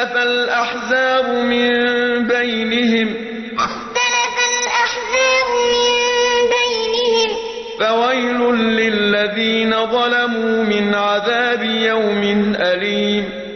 فاختلف الأحزاب من بينهم. فاختلف الأحزاب من بينهم. فويل للذين ظلموا من عذاب يوم أليم.